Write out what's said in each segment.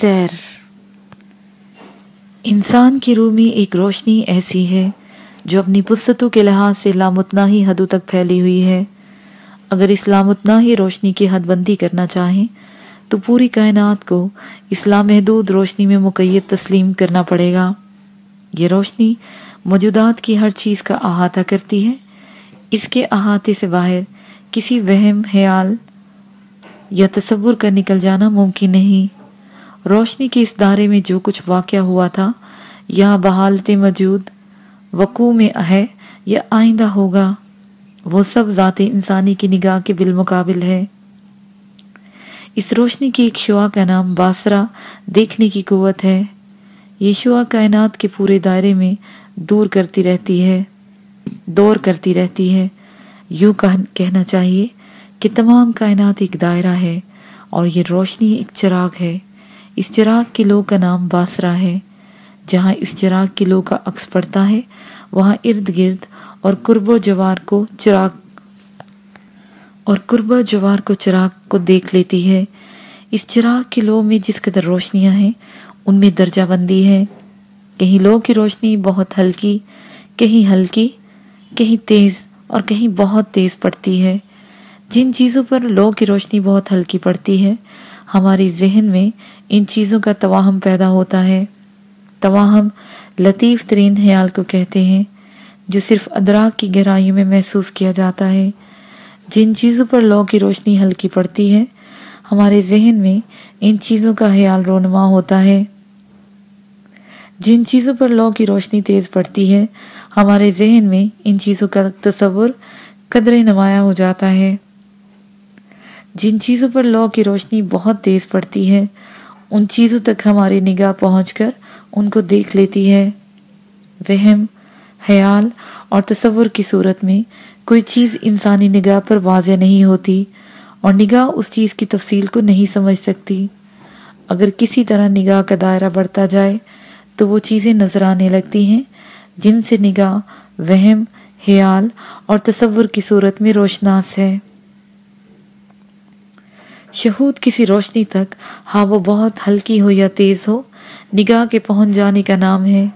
سیر۔ انسان کی روح میں ایک روشنی ایسی ہے جو اپنی پستوں کے لحاظ سے لامتناہی حدوں تک پھیلی ہوئی ہے۔ اگر اس لامتناہی روشنی کی حد بندی کرنا چاہیں، تو پوری کائنات کو اس لامحدود روشنی میں مقید تسلیم کرنا پڑے گا۔ یہ روشنی موجودات کی ہر چیز کا احاطہ کرتی ہے۔ اس کے احاطے سے باہر کسی وہم، خیال یا تصور کا نکل جانا ممکن نہیں۔ روشنی کے اس دارے میں جو کچھ واقع ہوا تھا، یا بحالت موجود، وقوع میں ہے یا آئندہ ہوگا، وہ سب ذات انسانی کی نگاہ کے بالمقابل ہے۔ اس روشنی کی ایک شعا کا نام باسرا دیکھنے کی قوت ہے۔ یہ شعا کائنات کے پورے دائرے میں دور کرتی رہتی ہے، دور کرتی رہتی ہے۔ یوں کہنا چاہیے کہ تمام کائنات ایک دائرہ ہے اور یہ روشنی ایک چراغ ہے۔ اس چراغ کی لو کا نام باسرا ہے۔ جہاں اس چراغ کی لو کا عکس پڑتا ہے، وہاں ارد گرد اور قرب و جوار کو چراغ اور قرب و جوار کو چراغ کو دیکھ لیتی ہے۔ اس چراغ کی لو میں جس قدر روشنیاں ہیں، ان میں درجہ بندی ہے۔ کہیں لو کی روشنی بہت ہلکی، کہیں ہلکی، کہیں تیز اور کہیں بہت تیز پڑتی ہے۔ جن چیزوں پر لو کی روشنی بہت ہلکی پڑتی ہے ہماری ذہن میں ان چیزوں کا تواہم پیدا ہوتا ہے۔ تواہم لطیف ترین خیال کو کہتے ہیں، جو صرف ادراک کی گہرائیوں میں محسوس کیا جاتا ہے۔ جن چیزوں پر لو کی روشنی ہلکی پڑتی ہے، ہمارے ذہن میں ان چیزوں کا خیال رونما ہوتا ہے۔ جن چیزوں پر لو کی روشنی تیز پڑتی ہے، ہمارے ذہن میں ان چیزوں کا تصور قدر نمایاں ہو جاتا ہے۔ جن چیزوں پر لو کی روشنی بہت تیز پڑتی ہے، ان چیزوں تک ہماری نگاہ پہنچ کر ان کو دیکھ لیتی ہے۔ وہم، خیال اور تصور کی صورت میں کوئی چیز انسانی نگاہ پر واضح نہیں ہوتی اور نگاہ اس چیز کی تفصیل کو نہیں سمجھ سکتی۔ اگر کسی طرح نگاہ کا دائرہ بڑھتا جائے تو وہ چیزیں نظر آنے لگتی ہیں، جن سے نگاہ، وہم، خیال اور تصور کی صورت میں روشناس ہے۔ شہود کسی روشنی تک ہاں وہ بہت ہلکی ہو یا تیز ہو، نگاہ کے پہنچ جانے کا نام ہے۔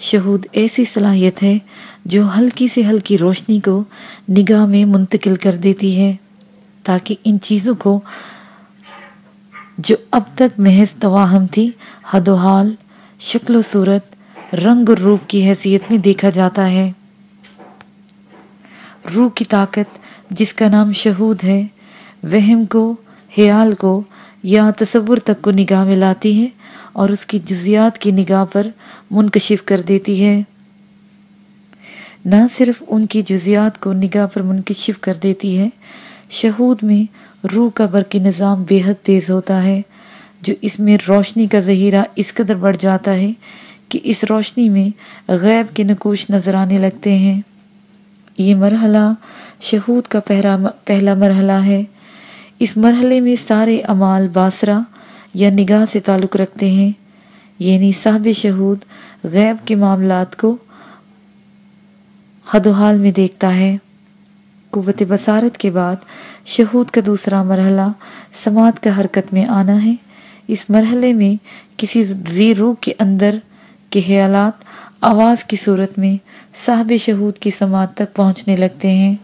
شہود ایسی صلاحیت ہے جو ہلکی سے ہلکی روشنی کو نگاہ میں منتقل کر دیتی ہے، تاکہ ان چیزوں کو جو اب تک محض تواہم تھی، حد و حال، شکل و صورت، رنگ اور روپ کی حیثیت میں دیکھا جاتا ہے۔ روح کی طاقت، جس کا نام شہود ہے، وہم کو خیال کو یا تصور تک کو نگاہ میں لاتی ہے اور اس کی جزیات کی نگاہ پر منکشف کر دیتی ہے۔ نہ صرف ان کی جزیات کو نگاہ پر منکشف کر دیتی ہے، شہود میں روح کا برقی نظام بے حد تیز ہوتا ہے، جو اس میں روشنی کا ذہیرہ اس قدر بڑھ جاتا ہے کہ اس روشنی میں غیب کے نقوش نظر آنے لگتے ہیں۔ یہ مرحلہ شہود کا پہلا مرحلہ ہے۔ اس مرحلے میں سارے امال باسرا یا نگاہ سے تعلق رکھتے ہیں یعنی صاحب شہود غیب کے معاملات کو خد و حال میں دیکھتا ہے۔ قوت بصارت کے بعد شہود کا دوسرا مرحلہ سماعت کا حرکت میں آنا ہے۔ اس مرحلے میں کسی زیرو کے اندر کے خیالات آواز کی صورت میں صاحب شہود کی سماعت تک پہنچنے لگتے ہیں۔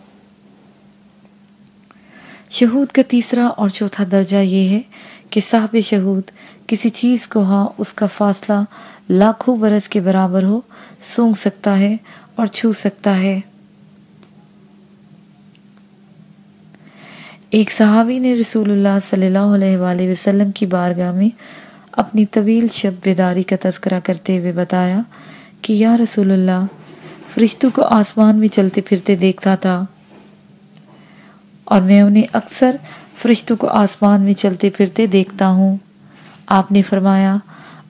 شہود کا تیسرا اور چوتھا درجہ یہ ہے کہ صاحب شہود کسی چیز کو ہاں اس کا فاصلہ لاکھوں برس کے برابر ہو، سونگ سکتا ہے اور چھو سکتا ہے۔ ایک صحابی نے رسول اللہ صلی اللہ علیہ وآلہ وسلم کی بارگاہ میں اپنی طویل شب بیداری کا تذکرہ کرتے ہوئے بتایا کہ یا رسول اللہ، فرشتوں کو آسمان میں چلتے پھرتے دیکھتا تھا۔ اور میں انہیں اکثر فرشتوں کو آسمان میں چلتے پھرتے دیکھتا ہوں۔ آپ نے فرمایا،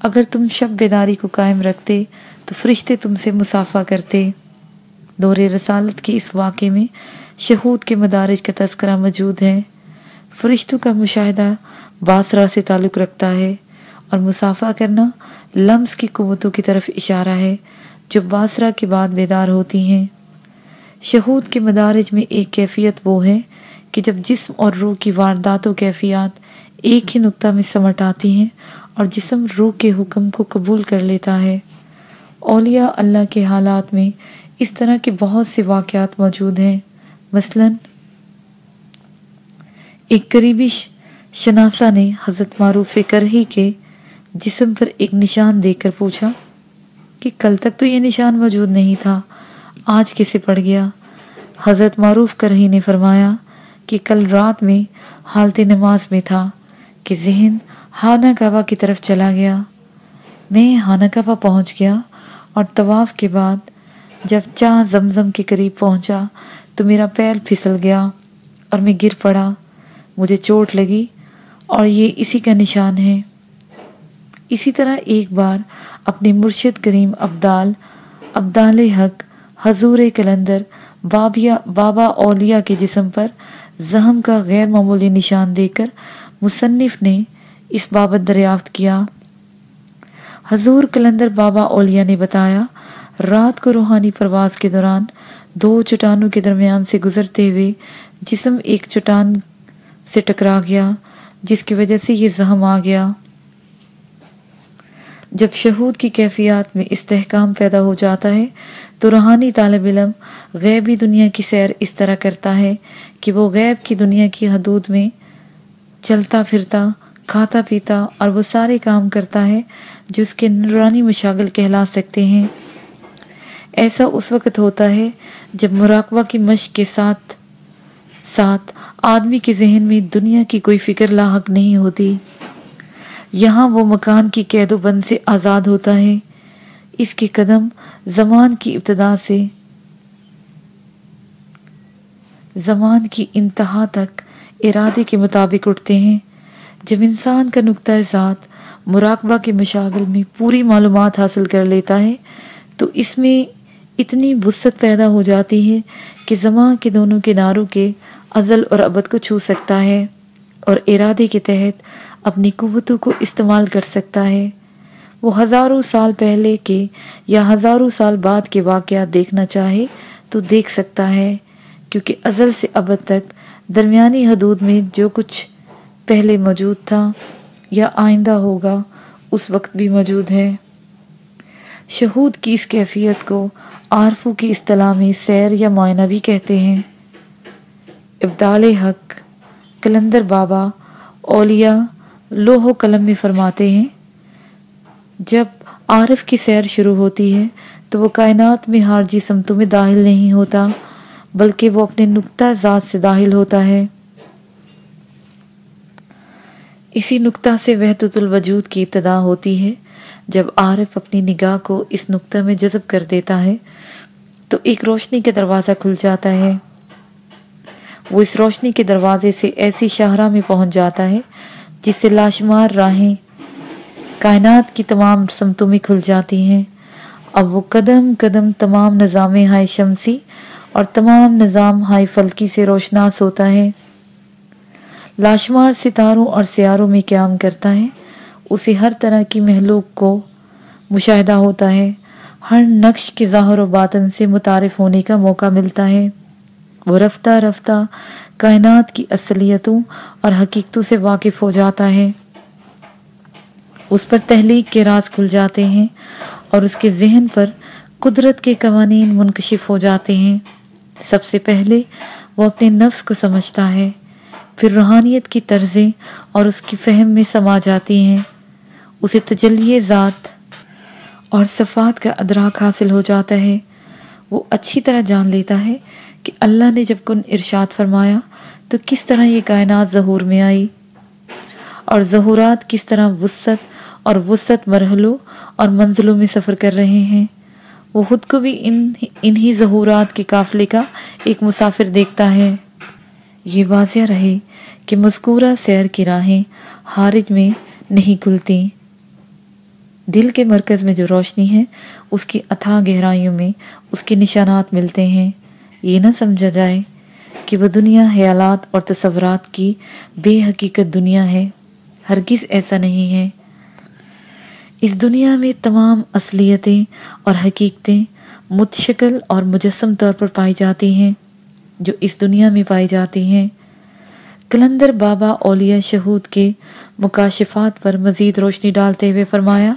اگر تم شب بیداری کو قائم رکھتے، تو فرشتے تم سے مسافہ کرتے۔ دور رسالت کے اس واقعے میں شہود کے مدارج کا تذکرہ موجود ہے۔ فرشتوں کا مشاہدہ باسرا سے تعلق رکھتا ہے اور مسافہ کرنا لمس کی قوتوں کی طرف اشارہ ہے، جو باسرا کے بعد بیدار ہوتی ہیں۔ شہود کے مدارج میں ایک کیفیت وہ ہے کہ جب جسم اور روح کی واردات و کیفیات ایک ہی نقطہ میں سمٹ آتی ہیں اور جسم روح کے حکم کو قبول کر لیتا ہے، اولیاء اللہ کے حالات میں اس طرح کے بہت سے واقعات موجود ہیں۔ مثلا، ایک قریبی شناسا نے حضرت معروف کرہی کے جسم پر ایک نشان دیکھ کر پوچھا کہ کل تک تو یہ نشان موجود نہیں تھا، آج کسے پڑ گیا؟ حضرت معروف کرہی نے فرمایا کہ کل رات میں حالت نماز میں تھا کہ ذہن ہانہ کعبہ کی طرف چلا گیا۔ میں ہانہ کعبہ پہنچ گیا اور طواف کے بعد جب چاہ زمزم کے قریب پہنچا تو میرا پیر پھسل گیا اور میں گر پڑا۔ مجھے چوٹ لگی اور یہ اسی کا نشان ہے۔ اسی طرح ایک بار اپنے مرشد کریم عبدال عبدال حق، حضور کلندر، بابیا، بابا اولیاء کے جسم پر زہم کا غیر معمولی نشان دے کر مصنف نے اس بابت دریافت کیا۔ حضور کلندر بابا نے بتایا، رات کو روحانی پرواز کے دوران دو چٹانوں کے درمیان سے گزرتے ہوئے جسم ایک چٹان سے ٹکرا گیا، جس کی وجہ سے یہ زہم آ گیا۔ جب شہود کی کیفیات میں استحکام پیدا ہو جاتا ہے تو روحانی طالب علم غیبی دنیا کی سیر اس طرح کرتا ہے کہ وہ غیب کی دنیا کی حدود میں چلتا پھرتا، کھاتا پیتا اور وہ سارے کام کرتا ہے جو اس کے نورانی مشاغل کہلا سکتے ہیں۔ ایسا اس وقت ہوتا ہے جب مراقبہ کی مشق کے ساتھ ساتھ آدمی کے ذہن میں دنیا کی کوئی فکر لاحق نہیں ہوتی۔ یہاں وہ مکان کی قید و بند سے آزاد ہوتا ہے۔ اس کے قدم زمان کی ابتدا سے زمان کی انتہا تک ارادے کے مطابق اٹھتے ہیں۔ جب انسان کا نقطۂ ذات مراقبہ کے مشاغل میں پوری معلومات حاصل کر لیتا ہے، تو اس میں اتنی وسط پیدا ہو جاتی ہے کہ زمان کے دونوں کناروں کے ازل اور ابد کو چھو سکتا ہے اور ارادے کے تحت اپنی قوتوں کو استعمال کر سکتا ہے۔ وہ ہزاروں سال پہلے کے یا ہزاروں سال بعد کے واقعات دیکھنا چاہے تو دیکھ سکتا ہے، کیونکہ ازل سے ابد تک درمیانی حدود میں جو کچھ پہلے موجود تھا یا آئندہ ہوگا، اس وقت بھی موجود ہے۔ شہود کی اس کیفیت کو عارفوں کی اصطلاح میں سیر یا معائنہ بھی کہتے ہیں۔ ابدال حق، کلندر بابا، اولیاء لوہ و قلم میں فرماتے ہیں جب عارف کی سیر شروع ہوتی ہے تو وہ کائنات میں ہارجی سمتوں میں داخل نہیں ہوتا، بلکہ وہ اپنے نقطہ ذات سے داخل ہوتا ہے۔ اسی نقطہ سے وحدت الوجود کی ابتدا ہوتی ہے۔ جب عارف اپنی نگاہ کو اس نقطہ میں جذب کر دیتا ہے، تو ایک روشنی کے دروازہ کھل جاتا ہے۔ وہ اس روشنی کے دروازے سے ایسی شاہراہ میں پہنچ جاتا ہے جس سے لاشمار راہیں کائنات کی تمام سمتوں میں کھل جاتی ہیں۔ اب وہ قدم قدم تمام نظام ہائے شمسی اور تمام نظام ہائی فلکی سے روشناس ہوتا ہے۔ لاشمار ستاروں اور سیاروں میں قیام کرتا ہے۔ اسے ہر طرح کی محلوق کو مشاہدہ ہوتا ہے۔ ہر نقش کے ظاہر و باطن سے متعارف ہونے کا موقع ملتا ہے۔ وہ رفتہ رفتہ کائنات کی اصلیتوں اور حقیقتوں سے واقف ہو جاتا ہے۔ اس پر تحلیق کے راز کھل جاتے ہیں اور اس کے ذہن پر قدرت کے قوانین منکشف ہو جاتے ہیں۔ سب سے پہلے وہ اپنے نفس کو سمجھتا ہے، پھر روحانیت کی طرزیں اور اس کی فہم میں سما جاتی ہیں۔ اسے تجلی ذات اور صفات کا ادراک حاصل ہو جاتا ہے۔ وہ اچھی طرح جان لیتا ہے کہ اللہ نے جب کن ارشاد فرمایا تو کس طرح یہ کائنات ظہور میں آئی اور ظہورات کس طرح وسط اور وسط مرحلوں اور منزلوں میں سفر کر رہے ہیں۔ وہ خود کو بھی ان، انہی ظہورات کے قافلے کا ایک مسافر دیکھتا ہے۔ یہ واضح رہے کہ مذکورہ سیر کی راہیں حارج میں نہیں کھلتی۔ دل کے مرکز میں جو روشنی ہے، اس کی اتھا گہرائیوں میں اس کے نشانات ملتے ہیں۔ یہ نہ سمجھا جائے کہ وہ دنیا خیالات اور تصورات کی بے حقیقت دنیا ہے۔ ہرگز ایسا نہیں ہے۔ اس دنیا میں تمام اصلیتیں اور حقیقتیں متشکل اور مجسم طور پر پائی جاتی ہیں، جو اس دنیا میں پائی جاتی ہیں۔ کلندر بابا اولیاء شہود کے مکاشفات پر مزید روشنی ڈالتے ہوئے فرمایا،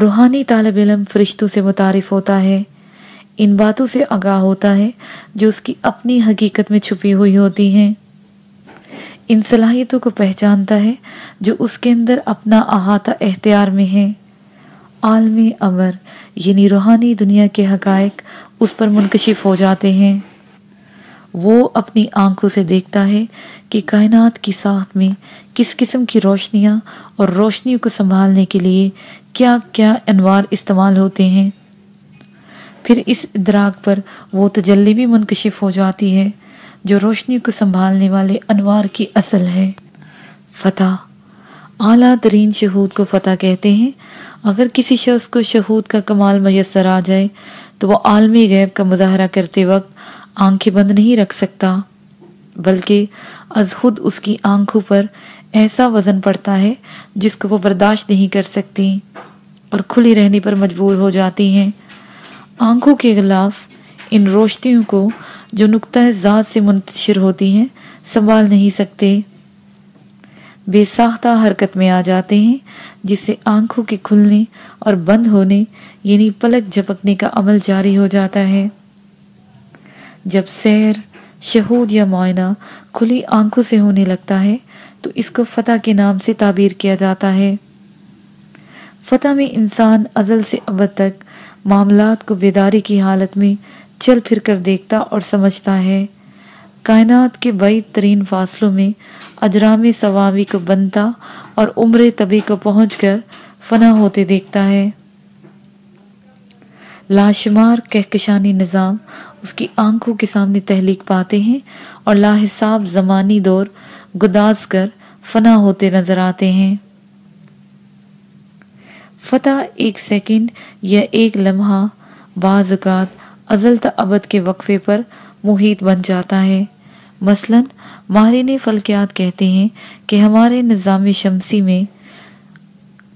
روحانی طالب علم فرشتوں سے متعارف ہوتا ہے، ان باتوں سے آگاہ ہوتا ہے جو اس کی اپنی حقیقت میں چھپی ہوئی ہوتی ہیں۔ ان صلاحیتوں کو پہچانتا ہے، جو اس کے اندر اپنا احاطہ اختیار میں ہے۔ عالم امر یعنی روحانی دنیا کے حقائق اس پر منکشف ہو جاتے ہیں۔ وہ اپنی آنکھوں سے دیکھتا ہے کہ کائنات کی ساخت میں کس قسم کی روشنیاں اور روشنیوں کو سنبھالنے کے لیے کیا کیا انوار استعمال ہوتے ہیں۔ پھر اس ادراک پر وہ تجلی بھی منکشف ہو جاتی ہے۔ جو روشنی کو سنبھالنے والے انوار کی اصل ہے۔ فتح۔ اعلیٰ ترین شہود کو فتح کہتے ہیں۔ اگر کسی شخص کو شہود کا کمال میسر آ جائے، تو وہ عالمی غیب کا مظاہرہ کرتے وقت آنکھیں بند نہیں رکھ سکتا، بلکہ از خود اس کی آنکھوں پر ایسا وزن پڑتا ہے جس کو وہ برداشت نہیں کر سکتی اور کھلی رہنے پر مجبور ہو جاتی ہیں۔ آنکھوں کے خلاف ان روشنیوں کو جو نقطۂ ذات سے منتشر ہوتی ہیں، سنبھال نہیں سکتے۔ بے ساختہ حرکت میں آ جاتے ہیں، جس سے آنکھوں کے کھلنے اور بند ہونے یعنی پلک جھپکنے کا عمل جاری ہو جاتا ہے۔ جب سیر شہود یا معائنہ کھلی آنکھوں سے ہونے لگتا ہے، تو اس کو فتح کے نام سے تعبیر کیا جاتا ہے۔ فتح میں انسان ازل سے ابد تک معاملات کو بیداری کی حالت میں چل پھر کر دیکھتا اور سمجھتا ہے۔ کائنات کے بعید ترین فاصلوں میں اجرام ثوابی کو بنتا اور عمر طبی کو پہنچ کر فنا ہوتے دیکھتا ہے۔ لاشمار کہکشانی نظام اس کی آنکھوں کے سامنے تحلیق پاتے ہیں اور لاحساب زمانی دور گداز کر فنا ہوتے نظر آتے ہیں۔ فتح ایک سیکنڈ یا ایک لمحہ بعض اوقات ازل تا ابد کے وقفے پر محیط بن جاتا ہے۔ مثلا، ماہرین فلکیات کہتے ہیں کہ ہمارے نظام شمسی میں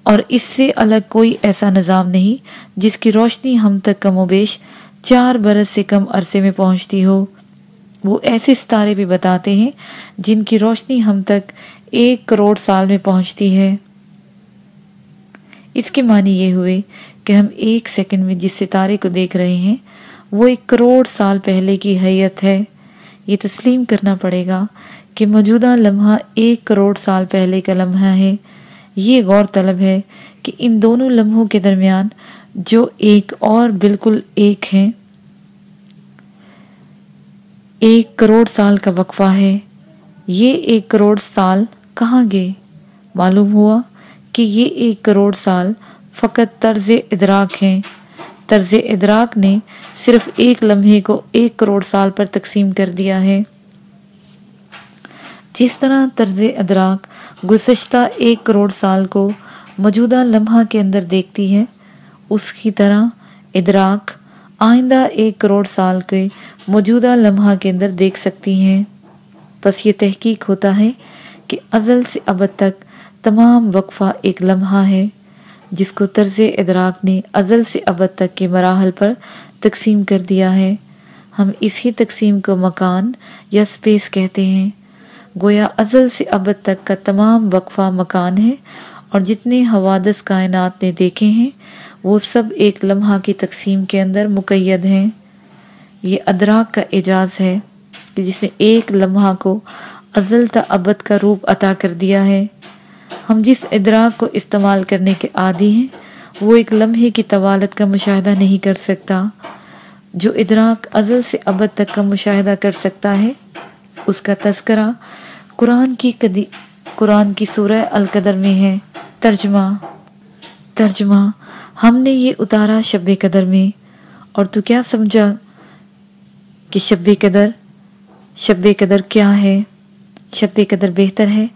اور اس سے الگ کوئی ایسا نظام نہیں جس کی روشنی ہم تک کم و بیش چار برس سے کم عرصے میں پہنچتی ہو۔ وہ ایسے ستارے بھی بتاتے ہیں جن کی روشنی ہم تک ایک کروڑ سال میں پہنچتی ہے۔ اس کے معنی یہ ہوئے کہ ہم ایک سیکنڈ میں جس ستارے کو دیکھ رہے ہیں وہ ایک کروڑ سال پہلے کی حیت ہے۔ یہ تسلیم کرنا پڑے گا کہ موجودہ لمحہ ایک کروڑ سال پہلے کا لمحہ ہے۔ یہ غور طلب ہے کہ ان دونوں لمحوں کے درمیان جو ایک اور بالکل ایک ہیں، ایک کروڑ سال کا وقفہ ہے۔ یہ ایک کروڑ سال کہاں گئے؟ معلوم ہوا کہ یہ ایک کروڑ سال فقط طرز ادراک ہیں۔ طرز ادراک نے صرف ایک لمحے کو ایک کروڑ سال پر تقسیم کر دیا ہے۔ جس طرح طرز ادراک گزشتہ ایک کروڑ سال کو موجودہ لمحہ کے اندر دیکھتی ہے، اس کی طرح ادراک آئندہ ایک کروڑ سال کے موجودہ لمحہ کے اندر دیکھ سکتی ہیں۔ بس یہ تحقیق ہوتا ہے کہ ازل سے ابد تک تمام وقفہ ایک لمحہ ہے۔ جس کو طرز ادراک نے ازل سے ابد تک کے مراحل پر تقسیم کر دیا ہے۔ ہم اسی تقسیم کو مکان یا سپیس کہتے ہیں۔ گویا ازل سے ابد تک کا تمام وقفہ مکان ہے اور جتنے حوادث کائنات نے دیکھے ہیں، وہ سب ایک لمحہ کی تقسیم کے اندر مقید ہیں۔ یہ ادراک کا اعجاز ہے کہ جسے ایک لمحہ کو ازل تا ابد کا روپ عطا کر دیا ہے۔ ہم جس ادراک کو استعمال کرنے کے عادی ہیں، وہ ایک لمحے کی طوالت کا مشاہدہ نہیں کر سکتا۔ جو ادراک ازل سے ابد تک کا مشاہدہ کر سکتا ہے، اس کا تذکرہ قرآن کی قدی، قرآن کی سورہ القدر میں ہے۔ ترجمہ ترجمہ، ہم نے یہ اتارا شب قدر میں۔ اور تو کیا سمجھا کہ شب قدر شب قدر کیا ہے؟ شب قدر بہتر ہے۔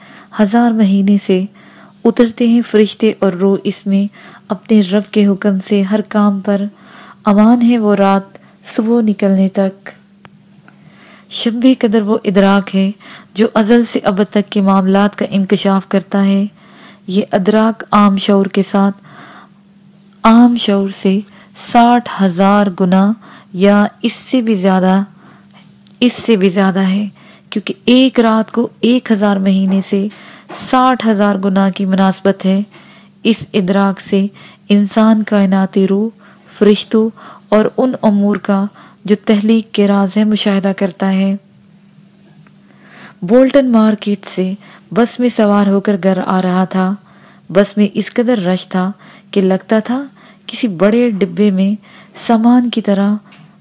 ہزار مہینے سے اترتے ہیں فرشتے اور رو اس میں اپنے رب کے حکم سے ہر کام پر۔ امان ہے وہ رات صبح نکلنے تک۔ شب قدر وہ ادراک ہے جو ازل سے اب تک کے معاملات کا انکشاف کرتا ہے۔ یہ ادراک عام شعور کے ساتھ، عام شعور سے ساٹھ ہزار گنا یا اس سے بھی زیادہ، اس سے بھی زیادہ ہے۔ کیونکہ ایک رات کو ایک ہزار مہینے سے ساٹھ ہزار گناہ کی مناسبت ہے۔ اس ادراک سے انسان کائناتی روح، فرشتوں اور ان امور کا جو تحلیق کے راز ہے مشاہدہ کرتا ہے۔ بولٹن مارکیٹ سے بس میں سوار ہو کر گھر آ رہا تھا۔ بس میں اس قدر رش تھا کہ لگتا تھا کسی بڑے ڈبے میں سامان کی طرح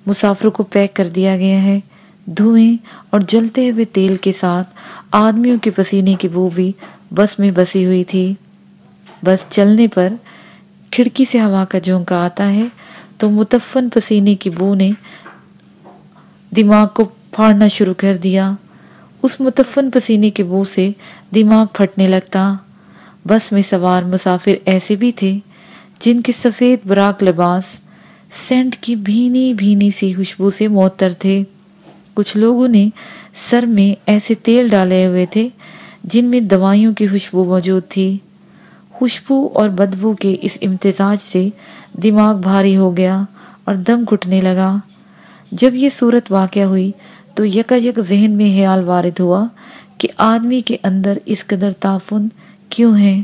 مسافروں کو پیک کر دیا گیا ہے۔ دھوئیں اور جلتے ہوئے تیل کے ساتھ آدمیوں کے پسینے کی بو بھی بس میں بسی ہوئی تھی۔ بس چلنے پر کھڑکی سے ہوا کا جھونکا آتا ہے تو متفن پسینے کی بو نے دماغ کو پھاڑنا شروع کر دیا۔ اس متفن پسینے کے بو سے دماغ پھٹنے لگتا۔ بس میں سوار مسافر ایسے بھی تھے جن کے سفید براک لباس سینٹ کی بھینی بھینی سی خوشبو سے معطر تھے۔ کچھ لوگوں نے سر میں ایسے تیل ڈالے ہوئے تھے جن میں دوائیوں کی خوشبو موجود تھی۔ خوشبو اور بدبو کے اس امتزاج سے دماغ بھاری ہو گیا اور دم گھٹنے لگا۔ جب یہ صورت واقع ہوئی تو یکا یک ذہن میں خیال وارد ہوا کہ آدمی کے اندر اس قدر تعفن کیوں ہے۔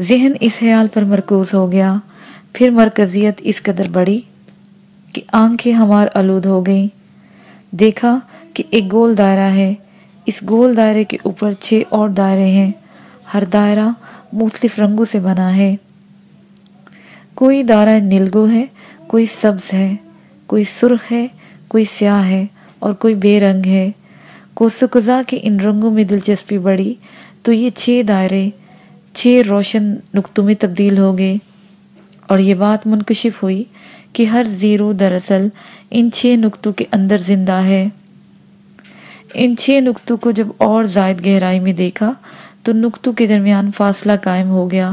ذہن اس خیال پر مرکوز ہو گیا۔ پھر مرکزیت اس قدر بڑی کہ آنکھیں ہمار آلود ہو گئیں۔ دیکھا کہ ایک گول دائرہ ہے۔ اس گول دائرے کے اوپر چھ اور دائرے ہیں۔ ہر دائرہ مختلف رنگوں سے بنا ہے۔ کوئی دائرہ نلگو ہے، کوئی سبز ہے۔ کوئی سرخ ہے، کوئی سیاہ ہے اور کوئی بے رنگ ہے۔ کوسکزا کے ان رنگوں میں دلچسپی بڑی تو یہ چھ دائرے، چھ روشن نقطوں میں تبدیل ہو گئے۔ اور یہ بات منکشف ہوئی کہ ہر زیرو دراصل ان چھ نقطوں کے اندر زندہ ہے۔ ان چھ نقطوں کو جب اور زائد گہرائی میں دیکھا تو نقطوں کے درمیان فاصلہ قائم ہو گیا۔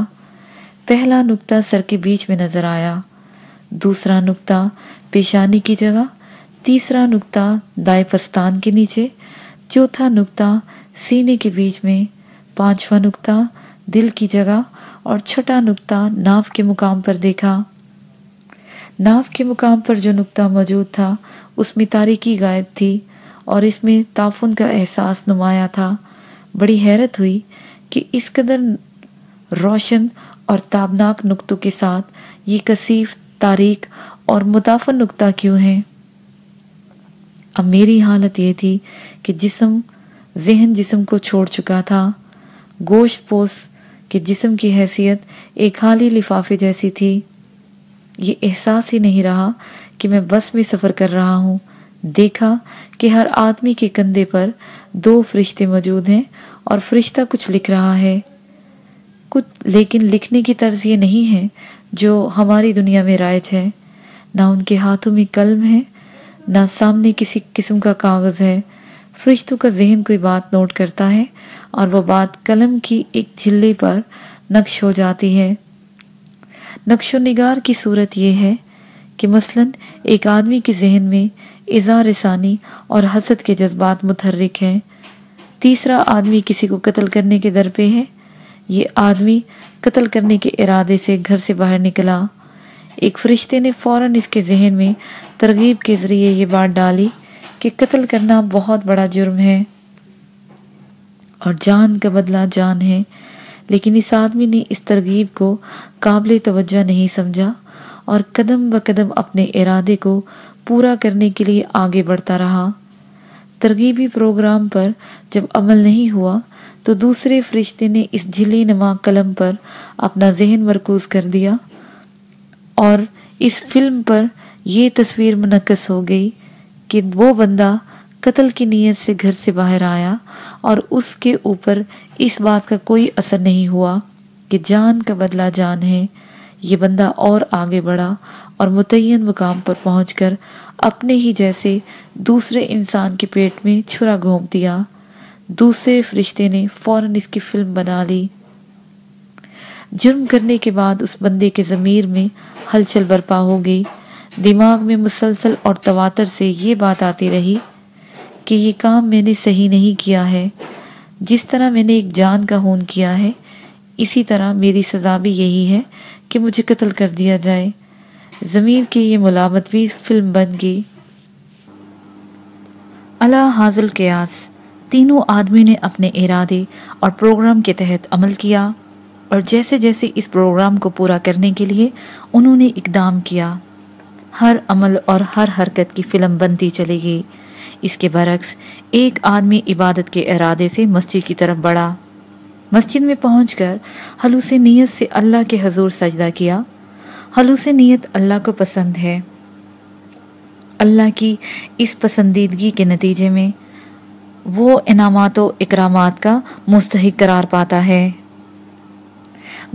پہلا نقطہ سر کے بیچ میں نظر آیا۔ دوسرا نقطہ پیشانی کی جگہ۔ تیسرا نقطہ دائیں پستان کے نیچے۔ چوتھا نقطہ سینے کے بیچ میں۔ پانچواں نقطہ دل کی جگہ۔ اور چھٹا نقطہ ناف کے مقام پر دیکھا۔ ناف کے مقام پر جو نقطہ موجود تھا، اس میں تاریکی غائب تھی اور اس میں تعفن کا احساس نمایاں تھا۔ بڑی حیرت ہوئی کہ اس قدر روشن اور تابناک نقطوں کے ساتھ یہ کثیف تاریخ اور متافن نقطہ کیوں ہے اب میری حالت یہ تھی کہ جسم، ذہن جسم کو چھوڑ چکا تھا۔ گوشت پوس کے جسم کی حیثیت ایک خالی لفافے جیسی تھی۔ یہ احساس ہی نہیں رہا کہ میں بس میں سفر کر رہا ہوں۔ دیکھا کہ ہر آدمی کے کندھے پر دو فرشتے موجود ہیں اور فرشتہ کچھ لکھ رہا ہے۔ کچھ لیکن لکھنے کی طرز یہ نہیں ہے جو ہماری دنیا میں رائج ہے۔ نہ ان کے ہاتھوں میں قلم ہے، نہ سامنے کسی قسم کا کاغذ ہے۔ فرشتوں کا ذہن کوئی بات نوٹ کرتا ہے اور وہ بات قلم کی ایک جھلے پر نقش ہو جاتی ہے۔ نقش و نگار کی صورت یہ ہے کہ مثلا ایک آدمی کے ذہن میں اظہار ثانی اور حسد کے جذبات متحرک ہیں، تیسرا آدمی کسی کو قتل کرنے کے در پہ ہے، یہ آدمی قتل کرنے کے ارادے سے گھر سے باہر نکلا۔ ایک فرشتے نے فوراً اس کے ذہن میں ترغیب کے ذریعے یہ بات ڈالی کہ قتل کرنا بہت بڑا جرم ہے اور جان کا بدلہ جان ہے۔ لیکن اس آدمی نے اس ترغیب کو قابل توجہ نہیں سمجھا اور قدم ب قدم اپنے ارادے کو پورا کرنے کے لیے آگے بڑھتا رہا۔ ترغیبی پروگرام پر جب عمل نہیں ہوا تو دوسرے فرشتے نے اس جھلی نما قلم پر اپنا ذہن مرکوز کر دیا اور اس فلم پر یہ تصویر منعقد ہو گئی کہ وہ بندہ قتل کی نیت سے گھر سے باہر آیا اور اس کے اوپر اس بات کا کوئی اثر نہیں ہوا کہ جان کا بدلہ جان ہے۔ یہ بندہ اور آگے بڑھا اور متعین مقام پر پہنچ کر اپنے ہی جیسے دوسرے انسان کے پیٹ میں چھرا گھوم دیا۔ دوسرے فرشتے نے فوراً اس کی فلم بنا لی۔ جرم کرنے کے بعد اس بندے کے ضمیر میں ہلچل برپا ہو گئی۔ دماغ میں مسلسل اور تواتر سے یہ بات آتی رہی کہ یہ کام میں نے صحیح نہیں کیا ہے۔ جس طرح میں نے ایک جان کا ہون کیا ہے، اسی طرح میری سزا بھی یہی ہے کہ مجھے قتل کر دیا جائے۔ ضمیر کی یہ ملامت بھی فلم بن گئی۔ اللہ حاضل قیاس تینوں آدمی نے اپنے ارادے اور پروگرام کے تحت عمل کیا اور جیسے جیسے اس پروگرام کو پورا کرنے کے لیے انہوں نے اقدام کیا۔ ہر عمل اور ہر حرکت کی فلم بنتی چلے گئی اس کے برعکس ایک آدمی عبادت کے ارادے سے مسجد کی طرف بڑھا۔ مسجد میں پہنچ کر حلوث نیت سے اللہ کے حضور سجدہ کیا۔ حلوث نیت اللہ کو پسند ہے۔ اللہ کی اس پسندیدگی کے نتیجے میں وہ انعامات و اکرامات کا مستحق قرار پاتا ہے۔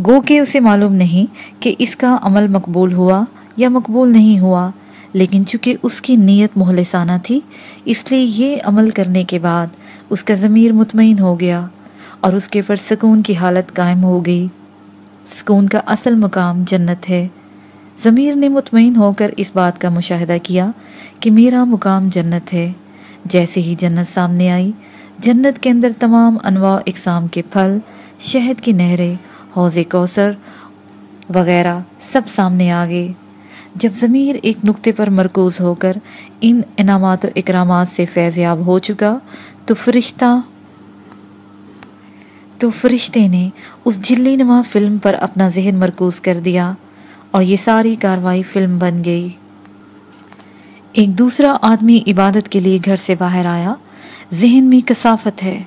گو کہ اسے معلوم نہیں کہ اس کا عمل مقبول ہوا یا مقبول نہیں ہوا۔ لیکن چونکہ اس کی نیت مہلسانہ تھی، اس لیے یہ عمل کرنے کے بعد اس کا ضمیر مطمئن ہو گیا اور اس کے پر سکون کی حالت قائم ہو گئی۔ سکون کا اصل مقام جنت ہے۔ ضمیر نے مطمئن ہو کر اس بات کا مشاہدہ کیا کہ میرا مقام جنت ہے۔ جیسے ہی جنت سامنے آئی، جنت کے اندر تمام انواع اقسام کے پھل، شہد کی نہریں، حوض کوثر وغیرہ سب سامنے آگے جب ضمیر ایک نقطے پر مرکوز ہو کر ان انعامات و اکرامات سے فیضیاب ہو چکا، تو فرشتہ، تو فرشتے نے اس جلی نما فلم پر اپنا ذہن مرکوز کر دیا اور یہ ساری کاروائی فلم بن گئی۔ ایک دوسرا آدمی عبادت کے لیے گھر سے باہر آیا۔ ذہن میں کثافت ہے۔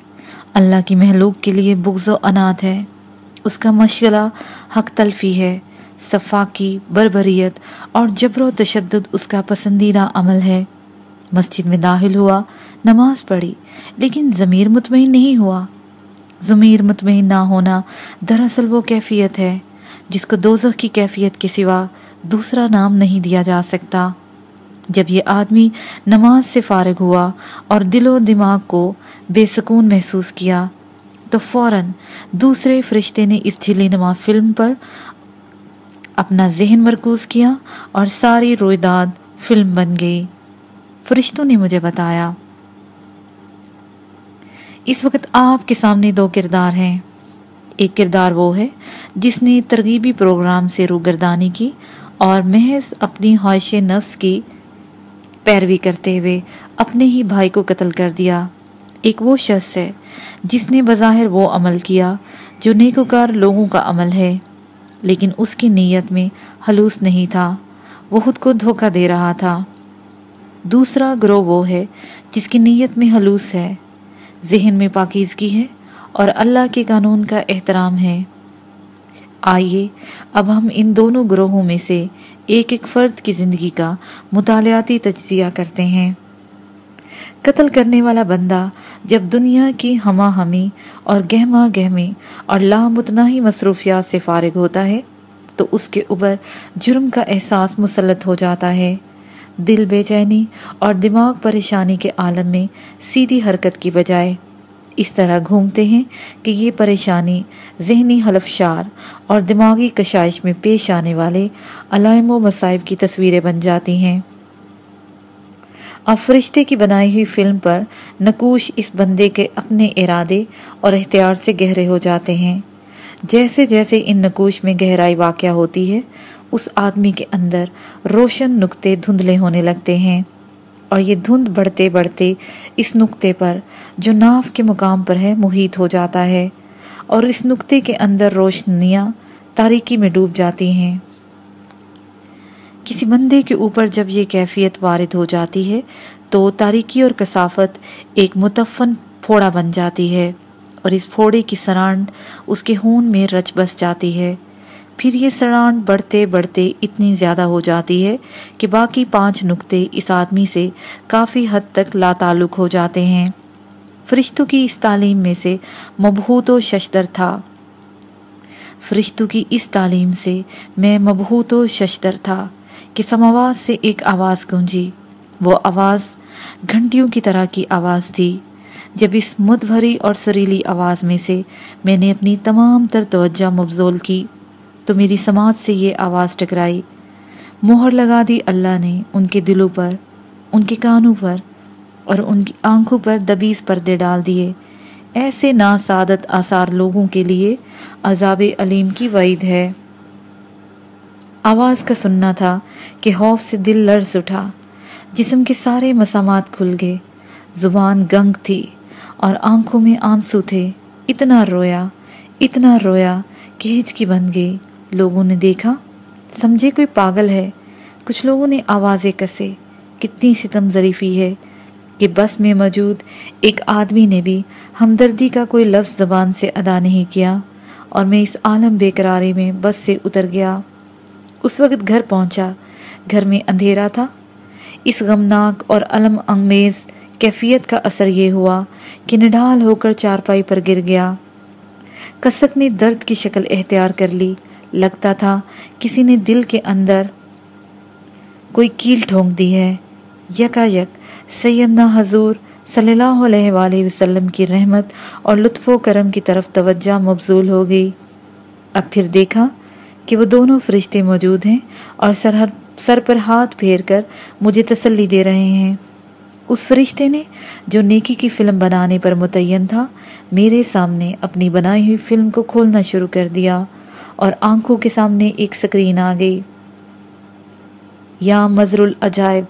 اللہ کی محلوق کے لیے بغض و انات ہے۔ اس کا مشغلہ حق تلفی ہے۔ صفاقی بربریت اور جبر و تشدد اس کا پسندیدہ عمل ہے۔ مسجد میں داخل ہوا، نماز پڑھی، لیکن ضمیر مطمئن نہیں ہوا۔ ضمیر مطمئن نہ ہونا دراصل وہ کیفیت ہے جس کو دوزخ کی کیفیت کے سوا دوسرا نام نہیں دیا جا سکتا۔ جب یہ آدمی نماز سے فارغ ہوا اور دل و دماغ کو بے سکون محسوس کیا، تو فوراً دوسرے فرشتے نے اس جھلی نما فلم پر اپنا ذہن مرکوز کیا اور ساری رویداد فلم بن گئی۔ فرشتوں نے مجھے بتایا، اس وقت آپ کے سامنے دو کردار ہیں۔ ایک کردار وہ ہے جس نے ترغیبی پروگرام سے روگردانی کی اور محض اپنی خواہش نفس کی پیروی کرتے ہوئے اپنے ہی بھائی کو قتل کر دیا۔ ایک وہ شخص ہے جس نے بظاہر وہ عمل کیا جو نیکوکار لوگوں کا عمل ہے۔ لیکن اس کی نیت میں حلوث نہیں تھا۔ وہ خود کو دھوکہ دے رہا تھا۔ دوسرا گروہ وہ ہے جس کی نیت میں حلوث ہے۔ ذہن میں پاکیزگی ہے اور اللہ کے قانون کا احترام ہے۔ آئیے، اب ہم ان دونوں گروہوں میں سے ایک ایک فرد کی زندگی کا مطالعاتی تجزیہ کرتے ہیں۔ قتل کرنے والا بندہ جب دنیا کی ہما ہمی اور گہما گہمی اور لامتناہی مصروفیات سے فارغ ہوتا ہے، تو اس کے اوپر جرم کا احساس مسلط ہو جاتا ہے۔ دل بے چینی اور دماغ پریشانی کے عالم میں سیدھی حرکت کی بجائے اس طرح گھومتے ہیں کہ یہ پریشانی ذہنی حلفشار اور دماغی کشائش میں پیش آنے والے علائم و مصائب کی تصویریں بن جاتی ہیں۔ اب فرشتے کی بنائی ہوئی فلم پر نکوش اس بندے کے اپنے ارادے اور احتیار سے گہرے ہو جاتے ہیں۔ جیسے جیسے ان نکوش میں گہرائی واقع ہوتی ہے، اس آدمی کے اندر روشن نقطے دھندلے ہونے لگتے ہیں۔ اور یہ دھند بڑھتے بڑھتے اس نقطے پر جو ناف کے مقام پر ہے، محیط ہو جاتا ہے۔ اور اس نقطے کے اندر روشنیاں تاریکی میں ڈوب جاتی ہیں۔ کسی بندے کے اوپر جب یہ کیفیت وارد ہو جاتی ہے، تو تاریکی اور کثافت ایک متفن پھوڑا بن جاتی ہے اور اس پھوڑے کی سرانڈ اس کے خون میں رچ بس جاتی ہے۔ پھر یہ سڑان بڑھتے بڑھتے اتنی زیادہ ہو جاتی ہے کہ باقی پانچ نقطے اس آدمی سے کافی حد تک لا تعلق ہو جاتے ہیں۔ فرشتوں کی اس تعلیم میں سے مبہوت و ششدر تھا۔ فرشتوں کی اس تعلیم سے میں مبہوت و ششدر تھا۔ کہ سماواز سے ایک آواز گونجی۔ وہ آواز گھنٹیوں کی طرح کی آواز تھی۔ جب اس مدبھری اور سریلی آواز میں سے میں نے اپنی تمام تر توجہ مبزول کی، تو میری سماعت سے یہ آواز ٹکرائی۔ مہر لگا دی اللہ نے ان کے دلوں پر، ان کے کانوں پر اور ان کی آنکھوں پر دبیز پردے ڈال دیے۔ ایسے ناسعادت آثار لوگوں کے لیے عذاب علیم کی وعید ہے۔ آواز کا سننا تھا کہ خوف سے دل لرز اٹھا۔ جسم کے سارے مسامات کھل گئے۔ زبان گنگ تھی اور آنکھوں میں آنسو تھے۔ اتنا رویا اتنا رویا کہ ہچکی بن گئی۔ لوگوں نے دیکھا، سمجھے کوئی پاگل ہے۔ کچھ لوگوں نے آوازیں کسے۔ کتنی ستم ظریفی ہے کہ بس میں موجود ایک آدمی نے بھی ہمدردی کا کوئی لفظ زبان سے ادا نہیں کیا اور میں اس عالم بے قراری میں بس سے اتر گیا۔ اس وقت گھر پہنچا۔ گھر میں اندھیرا تھا۔ اس غمناک اور علم انگیز کیفیت کا اثر یہ ہوا کہ نڈال ہو کر چارپائی پر گر گیا۔ کسک نے درد کی شکل اختیار کر لی۔ لگتا تھا کسی نے دل کے اندر کوئی کیل ٹھونک دی ہے۔ یکا یک سیدنا حضور صلی اللہ علیہ وآلہ وسلم کی رحمت اور لطف و کرم کی طرف توجہ مبزول ہو گئی۔ اب پھر دیکھا کہ وہ دونوں فرشتے موجود ہیں اور سر سر پر ہاتھ پھیر کر مجھے تسلی دے رہے ہیں۔ اس فرشتے نے جو نیکی کی فلم بنانے پر متعین تھا، میرے سامنے اپنی بنائی ہوئی فلم کو کھولنا شروع کر دیا اور آنکھوں کے سامنے ایک سکرین آ گئی۔ یا مزر العجائب،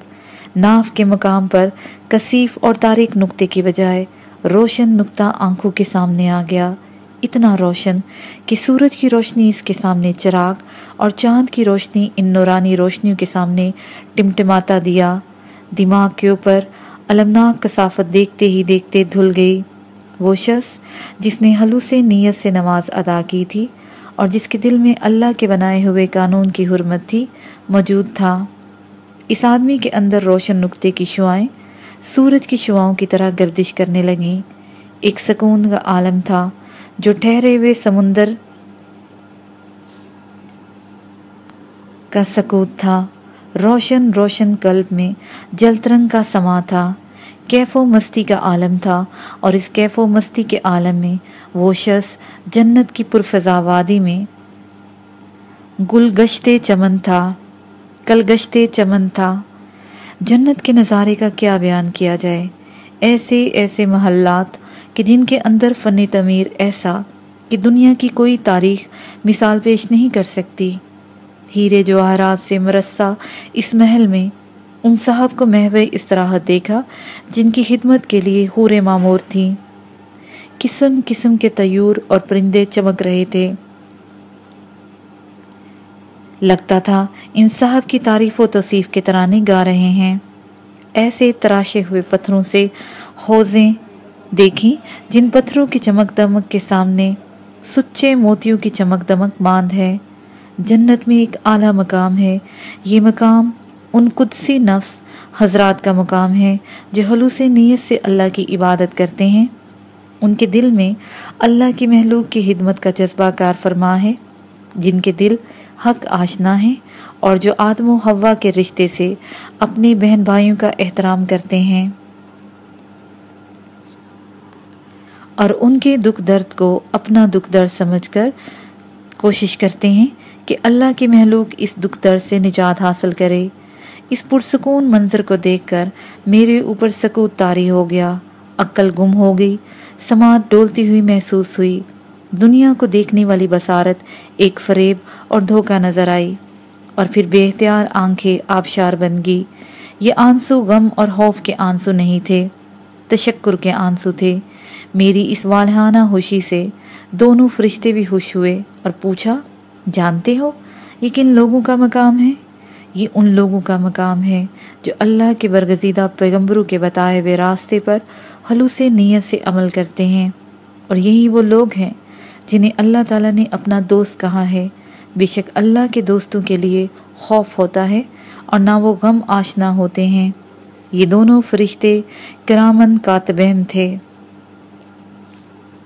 ناف کے مقام پر کثیف اور تاریک نقطے کی بجائے روشن نقطہ آنکھوں کے سامنے آ گیا۔ اتنا روشن کہ سورج کی روشنی اس کے سامنے چراغ اور چاند کی روشنی ان نورانی روشنیوں کے سامنے ٹمٹماتا دیا۔ دماغ کے اوپر علمناک کثافت دیکھتے ہی دیکھتے دھل گئی۔ وہ شخص جس نے حلو سے نیت سے نماز ادا کی تھی اور جس کے دل میں اللہ کے بنائے ہوئے قانون کی حرمت تھی، موجود تھا۔ اس آدمی کے اندر روشن نقطے کی شعائیں سورج کی شعاؤں کی طرح گردش کرنے لگیں۔ ایک سکون کا عالم تھا۔ جو ٹھہرے ہوئے سمندر کا سکوت تھا، روشن روشن قلب میں جلترنگ کا سما تھا۔ کیف و مستی کا عالم تھا اور اس کیف و مستی کے عالم میں وہ شخص جنت کی پرفضا وادی میں گل گشتے چمن تھا، کل گشتے چمن تھا۔ جنت کے نظارے کا کیا بیان کیا جائے؟ ایسے ایسے محلات کہ جن کے اندر فن تعمیر ایسا کہ دنیا کی کوئی تاریخ مثال پیش نہیں کر سکتی۔ ہیرے جواہرات سے مرسہ اس محل میں ان صاحب کو محو استراحت دیکھا جن کی خدمت کے لیے حور معمور تھیں۔ قسم قسم کے تیور اور پرندے چمک رہے تھے۔ لگتا تھا ان صاحب کی تعریف و توصیف کے ترانے گا رہے ہیں۔ ایسے تراشے ہوئے پتھروں سے حوزیں دیکھی، جن پتھروں کی چمک دمک کے سامنے سچے موتیوں کی چمک دمک ماند ہے۔ جنت میں ایک اعلیٰ مقام ہے۔ یہ مقام ان قدسی نفس، حضرات کا مقام ہے جو حلوث نیت سے اللہ کی عبادت کرتے ہیں۔ ان کے دل میں اللہ کی محلوق کی خدمت کا جذبہ کار فرما ہے، جن کے دل حق آشنا ہے اور جو آدم و ہوا کے رشتے سے اپنے بہن بھائیوں کا احترام کرتے ہیں۔ اور ان کے دکھ درد کو اپنا دکھ درد سمجھ کر کوشش کرتے ہیں کہ اللہ کی محلوق اس دکھ درد سے نجات حاصل کرے۔ اس پرسکون منظر کو دیکھ کر میرے اوپر سکوت تاری ہو گیا، عقل گم ہو گئی، سماعت ڈولتی ہوئی محسوس ہوئی۔ دنیا کو دیکھنے والی بصارت ایک فریب اور دھوکہ نظر آئی اور پھر بے اختیار آنکھیں آبشار بن گئی۔ یہ آنسو غم اور خوف کے آنسو نہیں تھے، تشکر کے آنسو تھے۔ میری اس والہانہ خوشی سے دونوں فرشتے بھی خوش ہوئے اور پوچھا، جانتے ہو یہ کن لوگوں کا مقام ہے؟ یہ ان لوگوں کا مقام ہے جو اللہ کے برگزیدہ پیغمبروں کے بتائے ہوئے راستے پر حلوث نیت سے عمل کرتے ہیں۔ اور یہی وہ لوگ ہیں جنہیں اللہ تعالیٰ نے اپنا دوست کہا ہے۔ بے شک اللہ کے دوستوں کے لیے خوف ہوتا ہے اور نہ وہ غم آشنا ہوتے ہیں۔ یہ دونوں فرشتے کرامن کاتبین تھے۔